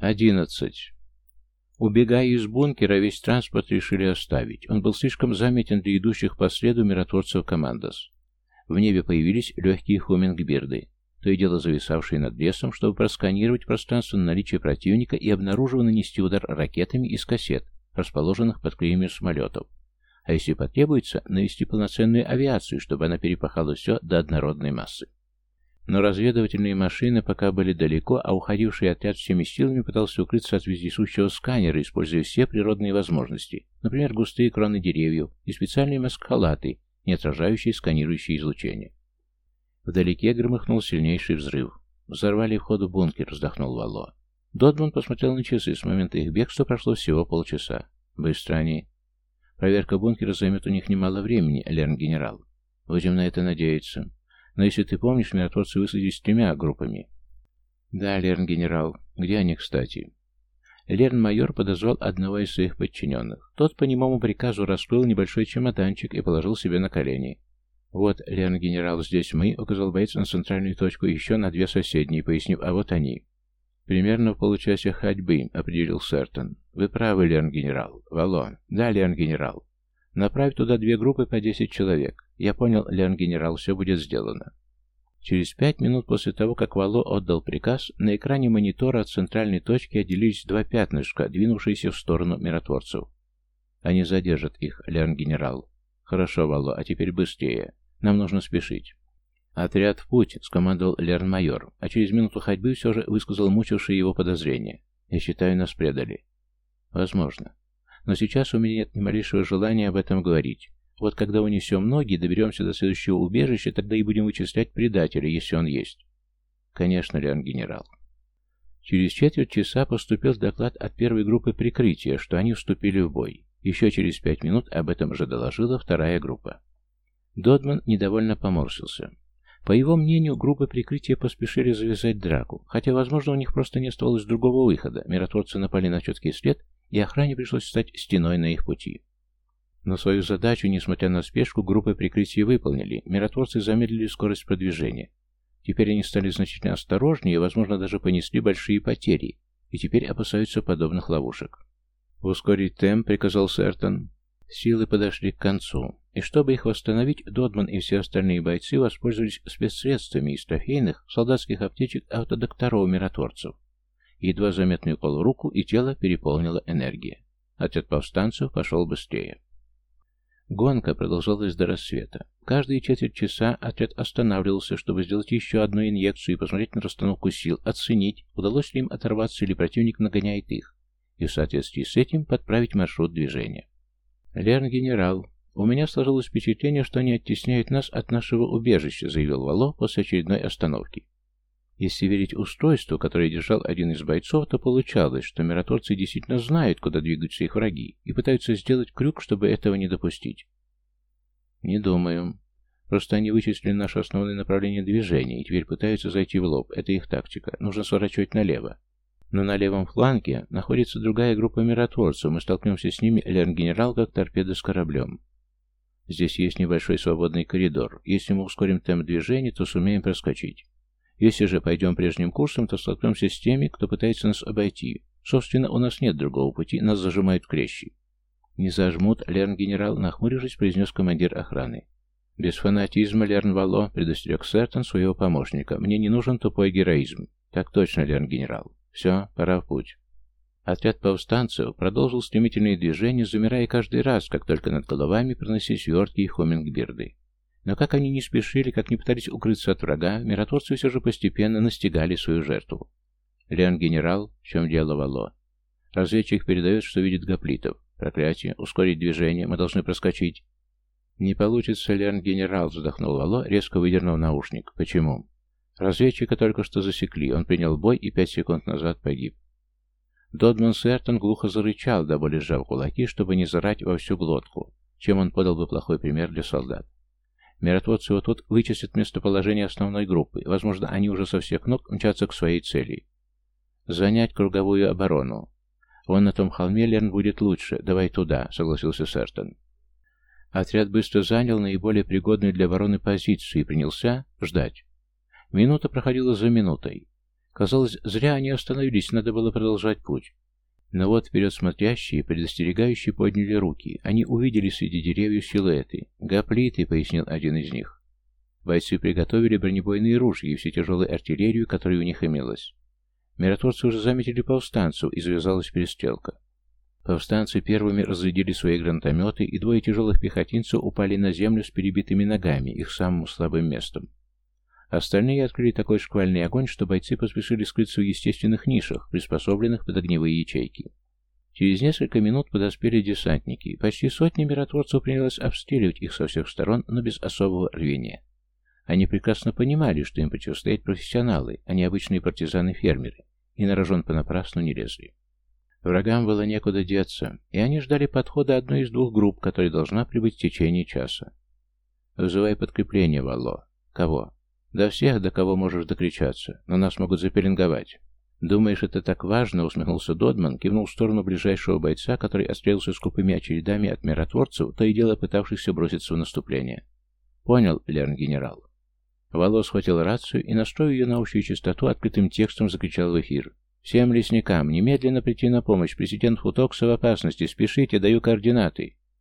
Одиннадцать. Убегая из бункера, весь транспорт решили оставить. Он был слишком заметен для идущих по следу миротворцев командос. В небе появились легкие хумингбирды, то и дело зависавшие над лесом, чтобы просканировать пространство на наличие противника и обнаружив нанести удар ракетами из кассет, расположенных под крыльями самолетов. А если потребуется, навести полноценную авиацию, чтобы она перепахала все до однородной массы. Но разведывательные машины пока были далеко, а уходивший отряд всеми силами пытался укрыться от вездесущего сканера, используя все природные возможности, например, густые кроны деревьев и специальные маскалаты, не отражающие сканирующие излучение. Вдалеке громыхнул сильнейший взрыв. «Взорвали вход в бункер», — вздохнул Вало. Додман посмотрел на часы. С момента их бегства прошло всего полчаса. Быстро они. Проверка бункера займет у них немало времени, Лерн-генерал. Будем на это надеяться. Но если ты помнишь, миротворцы высадились тремя группами. Да, Лерн-генерал. Где они, кстати? Лерн-майор подозвал одного из своих подчиненных. Тот по немому приказу раскрыл небольшой чемоданчик и положил себе на колени. «Вот, Лерн-генерал, здесь мы», — указал боец на центральную точку еще на две соседние, пояснив, «а вот они». «Примерно в получасе ходьбы», — определил Сертон. «Вы правы, Лерн-генерал. Валон. Да, Лерн-генерал. Направь туда две группы по десять человек. Я понял, Лерн-генерал, все будет сделано. Через пять минут после того, как Вало отдал приказ, на экране монитора от центральной точки отделились два пятнышка, двинувшиеся в сторону миротворцев. Они задержат их, Лерн-генерал. Хорошо, Вало, а теперь быстрее. Нам нужно спешить. «Отряд в путь», — скомандовал Лерн-майор, а через минуту ходьбы все же высказал мучившие его подозрения. «Я считаю, нас предали». «Возможно. Но сейчас у меня нет ни малейшего желания об этом говорить. Вот когда унесем ноги и доберемся до следующего убежища, тогда и будем вычислять предателя, если он есть. Конечно, Леон генерал. Через четверть часа поступил доклад от первой группы прикрытия, что они вступили в бой. Еще через пять минут об этом же доложила вторая группа. Додман недовольно поморщился. По его мнению, группы прикрытия поспешили завязать драку, хотя, возможно, у них просто не оставалось другого выхода. Миротворцы напали на четкий след, и охране пришлось стать стеной на их пути. Но свою задачу, несмотря на спешку, группы прикрытия выполнили. Миротворцы замедлили скорость продвижения. Теперь они стали значительно осторожнее и, возможно, даже понесли большие потери, и теперь опасаются подобных ловушек. «Ускорить темп», — приказал Сертон. Силы подошли к концу, и чтобы их восстановить, Додман и все остальные бойцы воспользовались спецсредствами из трофейных солдатских аптечек автодокторов-миротворцев. Едва заметный укол руку, и тело переполнило энергия. Отряд повстанцев пошел быстрее. Гонка продолжалась до рассвета. Каждые четверть часа отряд останавливался, чтобы сделать еще одну инъекцию и посмотреть на расстановку сил, оценить, удалось ли им оторваться или противник нагоняет их, и в соответствии с этим подправить маршрут движения. «Лерн, генерал, у меня сложилось впечатление, что они оттесняют нас от нашего убежища», заявил Вало после очередной остановки. Если верить устройству, которое держал один из бойцов, то получалось, что миротворцы действительно знают, куда двигаются их враги, и пытаются сделать крюк, чтобы этого не допустить. Не думаю. Просто они вычислили наше основное направление движения и теперь пытаются зайти в лоб. Это их тактика. Нужно сворачивать налево. Но на левом фланге находится другая группа миротворцев. Мы столкнемся с ними, Лерн-генерал, как торпеда с кораблем. Здесь есть небольшой свободный коридор. Если мы ускорим темп движения, то сумеем проскочить. Если же пойдем прежним курсом, то столкнемся с теми, кто пытается нас обойти. Собственно, у нас нет другого пути, нас зажимают клещи. Не зажмут, Лерн-генерал, нахмурившись, произнес командир охраны. Без фанатизма, Лерн Вало, предостерег Сертон своего помощника. Мне не нужен тупой героизм. Так точно, Лерн-генерал. Все, пора в путь. Отряд повстанцев продолжил стремительные движения, замирая каждый раз, как только над головами проносились вертки и хомингбирды. Но как они не спешили, как не пытались укрыться от врага, миротворцы все же постепенно настигали свою жертву. Леон-генерал, в чем дело Вало? Разведчик передает, что видит гоплитов. Проклятие, ускорить движение, мы должны проскочить. Не получится, Леон-генерал, вздохнул Вало, резко выдернув наушник. Почему? Разведчика только что засекли, он принял бой и пять секунд назад погиб. Додман Сертон глухо зарычал, до боли сжав кулаки, чтобы не зарать во всю глотку, чем он подал бы плохой пример для солдат. Миротворцы вот тут вычислят местоположение основной группы. Возможно, они уже со всех ног мчатся к своей цели. Занять круговую оборону. Вон на том холме Лерн будет лучше. Давай туда, согласился Сертон. Отряд быстро занял наиболее пригодную для обороны позицию и принялся ждать. Минута проходила за минутой. Казалось, зря они остановились, надо было продолжать путь. Но вот вперед смотрящие, предостерегающие подняли руки. Они увидели среди деревьев силуэты. «Гоплиты», — пояснил один из них. Бойцы приготовили бронебойные ружья и всю тяжелую артиллерию, которая у них имелась. Миротворцы уже заметили повстанцев, и завязалась перестрелка. Повстанцы первыми разрядили свои гранатометы, и двое тяжелых пехотинцев упали на землю с перебитыми ногами, их самым слабым местом. Остальные открыли такой шквальный огонь, что бойцы поспешили скрыться в естественных нишах, приспособленных под огневые ячейки. Через несколько минут подоспели десантники. Почти сотня миротворцев принялась обстреливать их со всех сторон, но без особого рвения. Они прекрасно понимали, что им противостоят профессионалы, а не обычные партизаны-фермеры, и на рожон понапрасну не лезли. Врагам было некуда деться, и они ждали подхода одной из двух групп, которая должна прибыть в течение часа. «Вызывай подкрепление, Валло». «Кого?» «До всех, до кого можешь докричаться, но нас могут запеленговать». «Думаешь, это так важно?» — усмехнулся Додман, кивнул в сторону ближайшего бойца, который отстрелился скупыми очередами от миротворцев, то и дело пытавшихся броситься в наступление. «Понял, Лерн-генерал». Вало схватил рацию и, настроив ее на общую частоту, открытым текстом закричал в эфир. «Всем лесникам! Немедленно прийти на помощь! Президент Футокса в опасности! Спешите! Даю координаты!»